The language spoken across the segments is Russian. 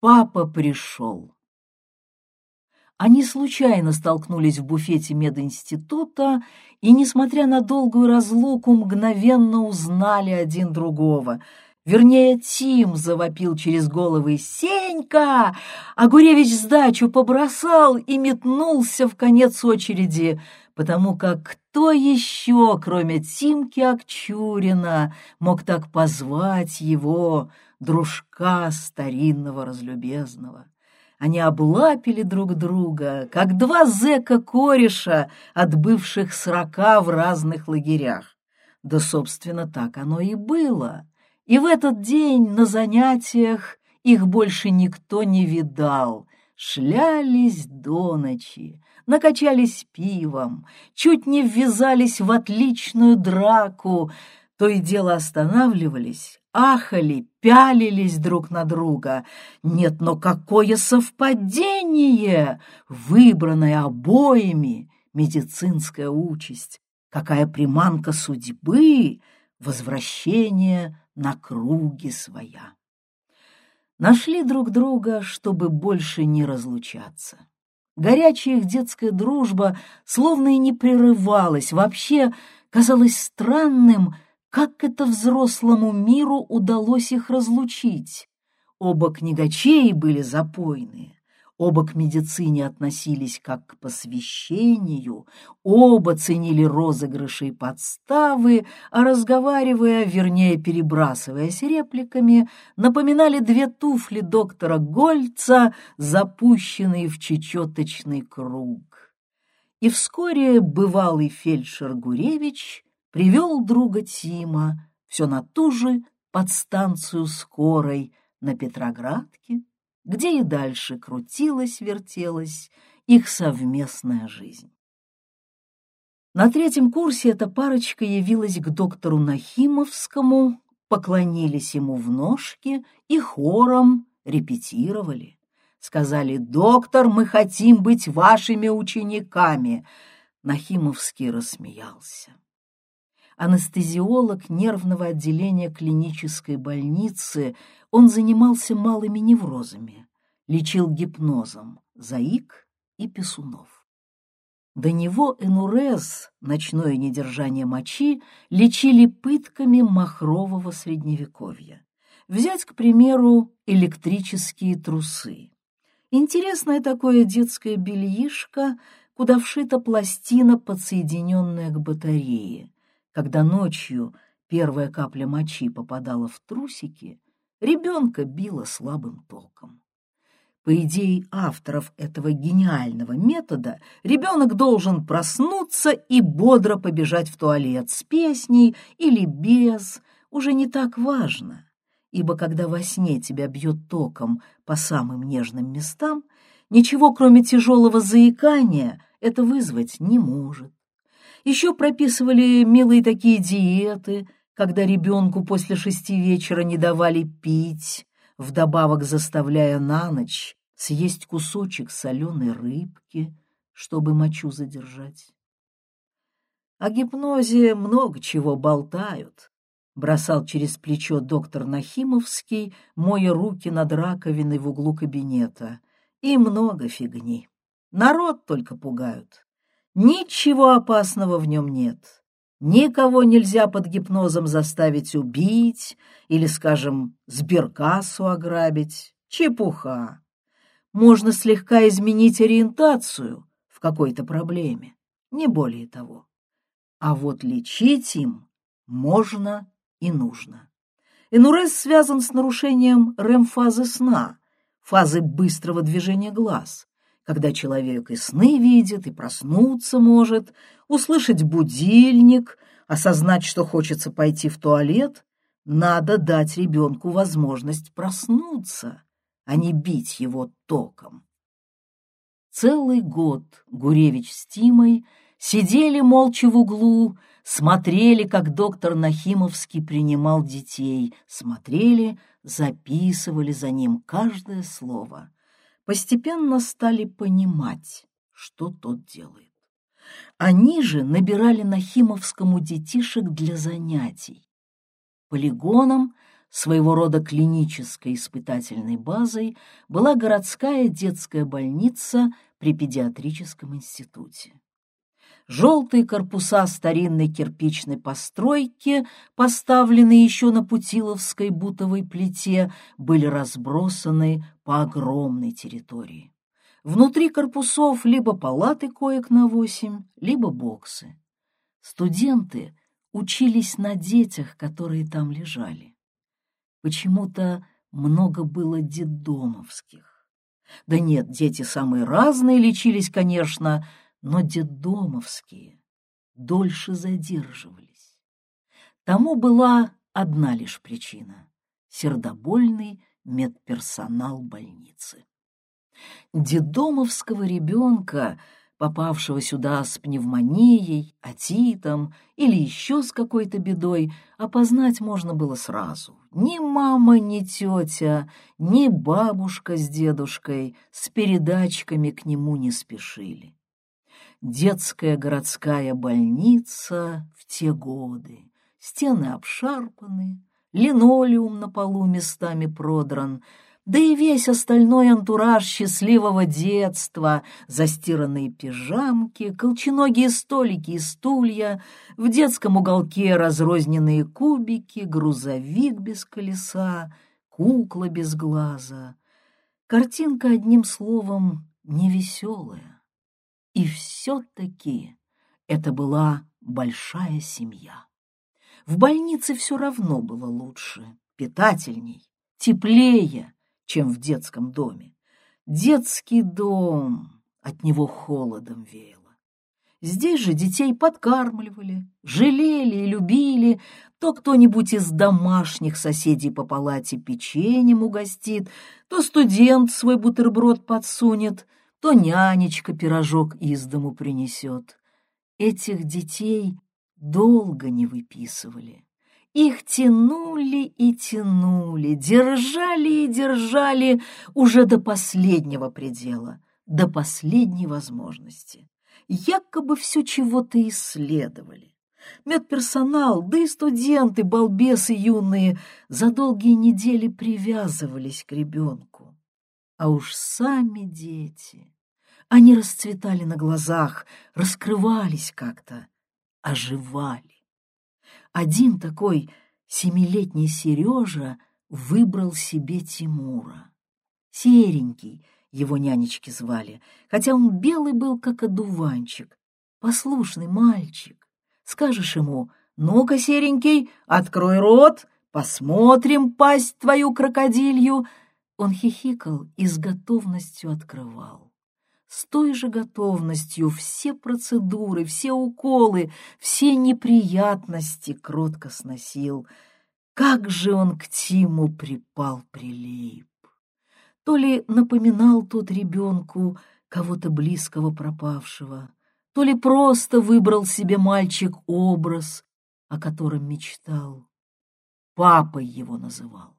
Папа пришел. Они случайно столкнулись в буфете мединститута и, несмотря на долгую разлуку, мгновенно узнали один другого. Вернее, Тим завопил через головы «Сенька!», а Гуревич сдачу побросал и метнулся в конец очереди, потому как кто еще, кроме Тимки Акчурина, мог так позвать его, дружка старинного разлюбезного? Они облапили друг друга, как два зэка-кореша, отбывших срока в разных лагерях. Да, собственно, так оно и было. И в этот день на занятиях их больше никто не видал. Шлялись до ночи, накачались пивом, чуть не ввязались в отличную драку, то и дело останавливались, ахали, пялились друг на друга. Нет, но какое совпадение! Выбранная обоими медицинская участь, какая приманка судьбы, возвращение на круги своя. Нашли друг друга, чтобы больше не разлучаться. Горячая их детская дружба словно и не прерывалась, вообще казалось странным, как это взрослому миру удалось их разлучить? Оба книгачеи были запойные, оба к медицине относились как к посвящению, оба ценили розыгрыши и подставы, а разговаривая, вернее перебрасываясь репликами, напоминали две туфли доктора Гольца, запущенные в чечеточный круг. И вскоре бывалый фельдшер Гуревич привел друга Тима все на ту же подстанцию скорой на Петроградке, где и дальше крутилась-вертелась их совместная жизнь. На третьем курсе эта парочка явилась к доктору Нахимовскому, поклонились ему в ножки и хором репетировали. Сказали, «Доктор, мы хотим быть вашими учениками!» Нахимовский рассмеялся анестезиолог нервного отделения клинической больницы, он занимался малыми неврозами, лечил гипнозом заик и писунов. До него энурез, ночное недержание мочи, лечили пытками махрового средневековья. Взять, к примеру, электрические трусы. Интересное такое детское бельишко, куда вшита пластина, подсоединенная к батарее. Когда ночью первая капля мочи попадала в трусики, ребенка било слабым током. По идее авторов этого гениального метода, ребенок должен проснуться и бодро побежать в туалет с песней или без, уже не так важно, ибо когда во сне тебя бьет током по самым нежным местам, ничего, кроме тяжелого заикания, это вызвать не может. Еще прописывали милые такие диеты, когда ребенку после шести вечера не давали пить, вдобавок заставляя на ночь съесть кусочек соленой рыбки, чтобы мочу задержать. О гипнозе много чего болтают, бросал через плечо доктор Нахимовский, моя руки над раковиной в углу кабинета. И много фигни. Народ только пугают. Ничего опасного в нем нет. Никого нельзя под гипнозом заставить убить или, скажем, сберкассу ограбить. Чепуха. Можно слегка изменить ориентацию в какой-то проблеме, не более того. А вот лечить им можно и нужно. Энурез связан с нарушением РЭМ-фазы сна, фазы быстрого движения глаз когда человек и сны видит, и проснуться может, услышать будильник, осознать, что хочется пойти в туалет, надо дать ребенку возможность проснуться, а не бить его током. Целый год Гуревич с Тимой сидели молча в углу, смотрели, как доктор Нахимовский принимал детей, смотрели, записывали за ним каждое слово — постепенно стали понимать, что тот делает. Они же набирали Нахимовскому детишек для занятий. Полигоном своего рода клинической испытательной базой, была городская детская больница при педиатрическом институте. Желтые корпуса старинной кирпичной постройки, поставленные еще на Путиловской бутовой плите, были разбросаны по огромной территории. Внутри корпусов либо палаты коек на восемь, либо боксы. Студенты учились на детях, которые там лежали. Почему-то много было детдомовских. Да нет, дети самые разные лечились, конечно, но детдомовские дольше задерживались. Тому была одна лишь причина — сердобольный медперсонал больницы. Детдомовского ребенка — попавшего сюда с пневмонией, отитом или еще с какой-то бедой, опознать можно было сразу. Ни мама, ни тетя, ни бабушка с дедушкой с передачками к нему не спешили. Детская городская больница в те годы. Стены обшарпаны, линолеум на полу местами продран — да и весь остальной антураж счастливого детства, застиранные пижамки, колченогие столики и стулья, в детском уголке разрозненные кубики, грузовик без колеса, кукла без глаза. Картинка, одним словом, невеселая. И все-таки это была большая семья. В больнице все равно было лучше, питательней, теплее, чем в детском доме. Детский дом, от него холодом веяло. Здесь же детей подкармливали, жалели и любили, то кто-нибудь из домашних соседей по палате печеньем угостит, то студент свой бутерброд подсунет, то нянечка пирожок из дому принесет. Этих детей долго не выписывали. Их тянули и тянули, держали и держали уже до последнего предела, до последней возможности. Якобы все чего-то исследовали. Медперсонал, да и студенты, балбесы юные, за долгие недели привязывались к ребенку. А уж сами дети, они расцветали на глазах, раскрывались как-то, оживали. Один такой семилетний Сережа выбрал себе Тимура. Серенький его нянечки звали, хотя он белый был, как одуванчик, послушный мальчик. Скажешь ему, ну-ка, серенький, открой рот, посмотрим пасть твою крокодилью. Он хихикал и с готовностью открывал с той же готовностью все процедуры, все уколы, все неприятности кротко сносил. Как же он к Тиму припал-прилип! То ли напоминал тот ребенку кого-то близкого пропавшего, то ли просто выбрал себе мальчик образ, о котором мечтал. Папой его называл.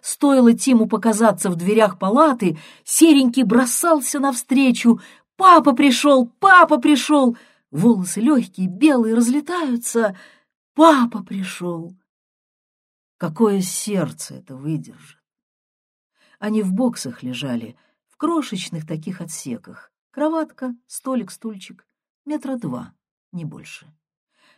Стоило Тиму показаться в дверях палаты, серенький бросался навстречу. «Папа пришел! Папа пришел!» Волосы легкие, белые, разлетаются. «Папа пришел!» Какое сердце это выдержит? Они в боксах лежали, в крошечных таких отсеках. Кроватка, столик, стульчик, метра два, не больше.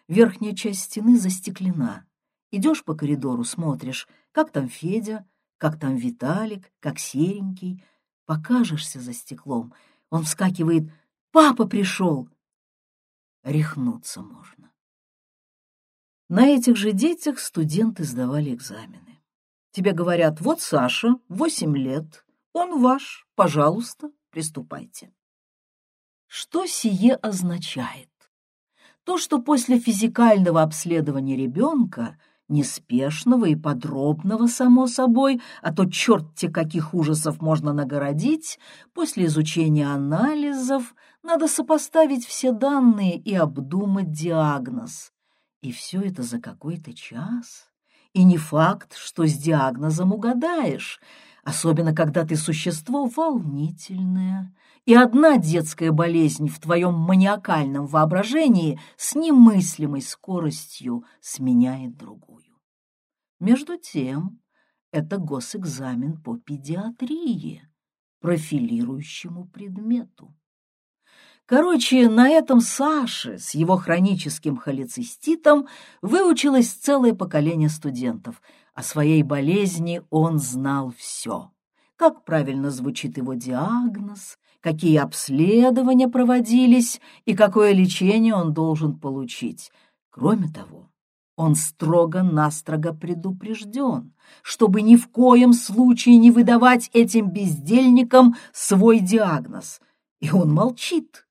Верхняя часть стены застеклена. Идешь по коридору, смотришь — как там Федя, как там Виталик, как Серенький. Покажешься за стеклом, он вскакивает «Папа пришел!» Рехнуться можно. На этих же детях студенты сдавали экзамены. Тебе говорят, вот Саша, восемь лет, он ваш, пожалуйста, приступайте. Что сие означает? То, что после физикального обследования ребенка – неспешного и подробного, само собой, а то черт-те каких ужасов можно нагородить, после изучения анализов надо сопоставить все данные и обдумать диагноз. И все это за какой-то час. И не факт, что с диагнозом угадаешь, особенно когда ты существо волнительное, и одна детская болезнь в твоем маниакальном воображении с немыслимой скоростью сменяет другую. Между тем, это госэкзамен по педиатрии, профилирующему предмету. Короче, на этом Саше с его хроническим холециститом выучилось целое поколение студентов. О своей болезни он знал все. Как правильно звучит его диагноз, какие обследования проводились и какое лечение он должен получить. Кроме того, он строго-настрого предупрежден, чтобы ни в коем случае не выдавать этим бездельникам свой диагноз. И он молчит,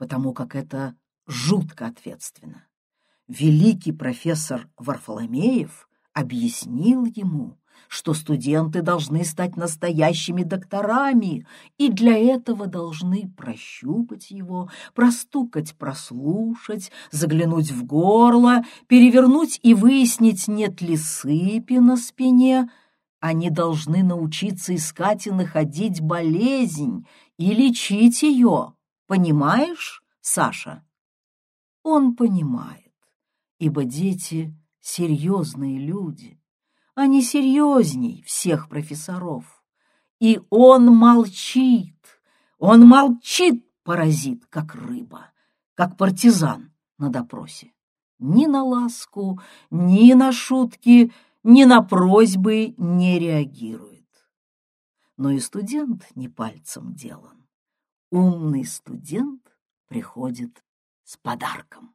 потому как это жутко ответственно. Великий профессор Варфоломеев объяснил ему, что студенты должны стать настоящими докторами и для этого должны прощупать его, простукать, прослушать, заглянуть в горло, перевернуть и выяснить, нет ли сыпи на спине. Они должны научиться искать и находить болезнь и лечить ее. Понимаешь, Саша? Он понимает, ибо дети — серьезные люди они серьезней всех профессоров. И он молчит, он молчит, паразит, как рыба, как партизан на допросе. Ни на ласку, ни на шутки, ни на просьбы не реагирует. Но и студент не пальцем делан. Умный студент приходит с подарком.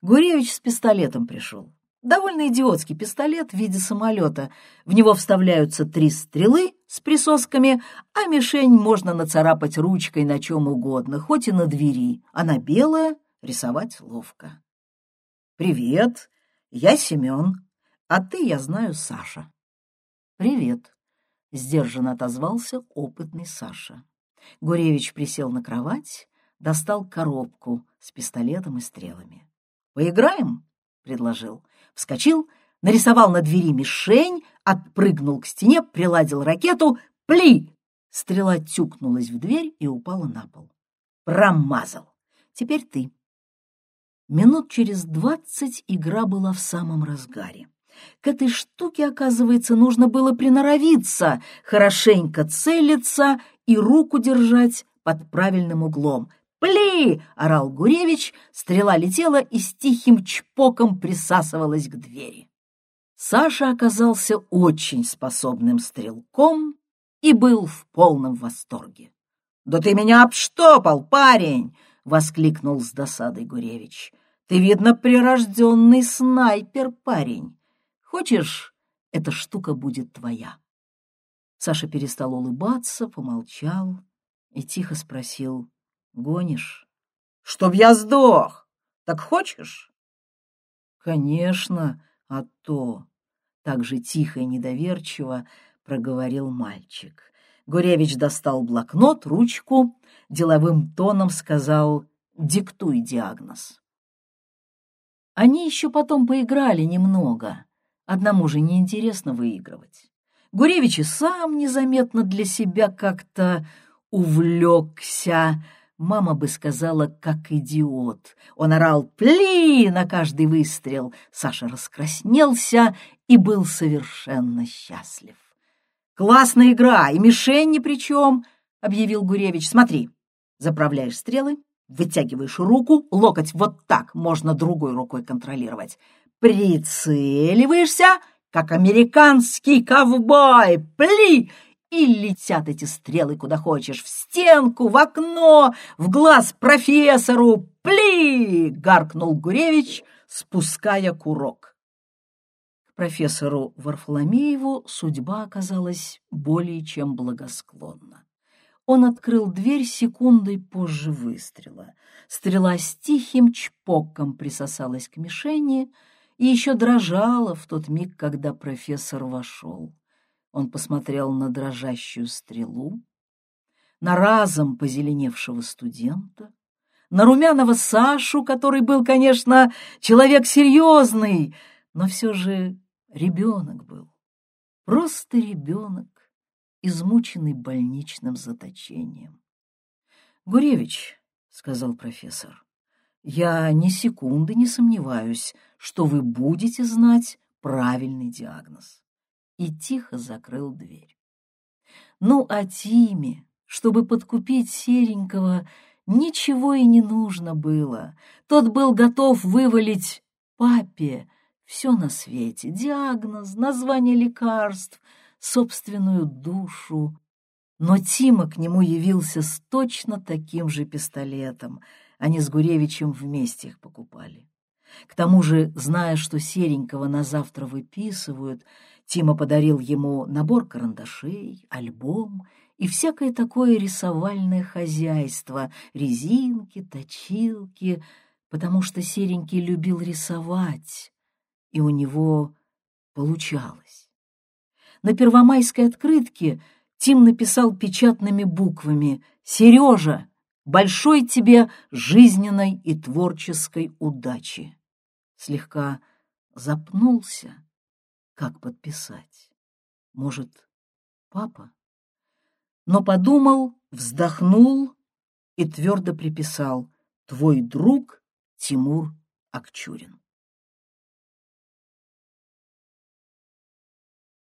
Гуревич с пистолетом пришел. Довольно идиотский пистолет в виде самолета. В него вставляются три стрелы с присосками, а мишень можно нацарапать ручкой на чем угодно, хоть и на двери. Она белая, рисовать ловко. «Привет, я Семен, а ты, я знаю, Саша». «Привет», — сдержанно отозвался опытный Саша. Гуревич присел на кровать, достал коробку с пистолетом и стрелами. «Поиграем?» — предложил вскочил, нарисовал на двери мишень, отпрыгнул к стене, приладил ракету. Пли! Стрела тюкнулась в дверь и упала на пол. Промазал. Теперь ты. Минут через двадцать игра была в самом разгаре. К этой штуке, оказывается, нужно было приноровиться, хорошенько целиться и руку держать под правильным углом — «Пли!» — орал Гуревич, стрела летела и с тихим чпоком присасывалась к двери. Саша оказался очень способным стрелком и был в полном восторге. «Да ты меня обштопал, парень!» — воскликнул с досадой Гуревич. «Ты, видно, прирожденный снайпер, парень. Хочешь, эта штука будет твоя?» Саша перестал улыбаться, помолчал и тихо спросил, Гонишь? Чтоб я сдох. Так хочешь? Конечно, а то. Так же тихо и недоверчиво проговорил мальчик. Гуревич достал блокнот, ручку, деловым тоном сказал «диктуй диагноз». Они еще потом поиграли немного. Одному же неинтересно выигрывать. Гуревич и сам незаметно для себя как-то увлекся, Мама бы сказала, как идиот. Он орал «Пли!» на каждый выстрел. Саша раскраснелся и был совершенно счастлив. «Классная игра, и мишень ни при чем!» — объявил Гуревич. «Смотри, заправляешь стрелы, вытягиваешь руку, локоть вот так, можно другой рукой контролировать. Прицеливаешься, как американский ковбой. Пли! И летят эти стрелы куда хочешь, в стенку, в окно, в глаз профессору. Пли! — гаркнул Гуревич, спуская курок. Профессору Варфоломееву судьба оказалась более чем благосклонна. Он открыл дверь секундой позже выстрела. Стрела с тихим чпоком присосалась к мишени и еще дрожала в тот миг, когда профессор вошел. Он посмотрел на дрожащую стрелу, на разом позеленевшего студента, на румяного Сашу, который был, конечно, человек серьезный, но все же ребенок был. Просто ребенок, измученный больничным заточением. «Гуревич», — сказал профессор, — «я ни секунды не сомневаюсь, что вы будете знать правильный диагноз и тихо закрыл дверь. Ну, а Тиме, чтобы подкупить Серенького, ничего и не нужно было. Тот был готов вывалить папе все на свете — диагноз, название лекарств, собственную душу. Но Тима к нему явился с точно таким же пистолетом. Они с Гуревичем вместе их покупали. К тому же, зная, что Серенького на завтра выписывают, Тима подарил ему набор карандашей, альбом и всякое такое рисовальное хозяйство, резинки, точилки, потому что Серенький любил рисовать, и у него получалось. На первомайской открытке Тим написал печатными буквами «Сережа, большой тебе жизненной и творческой удачи!» Слегка запнулся, как подписать. Может, папа? Но подумал, вздохнул и твердо приписал «Твой друг Тимур Акчурин».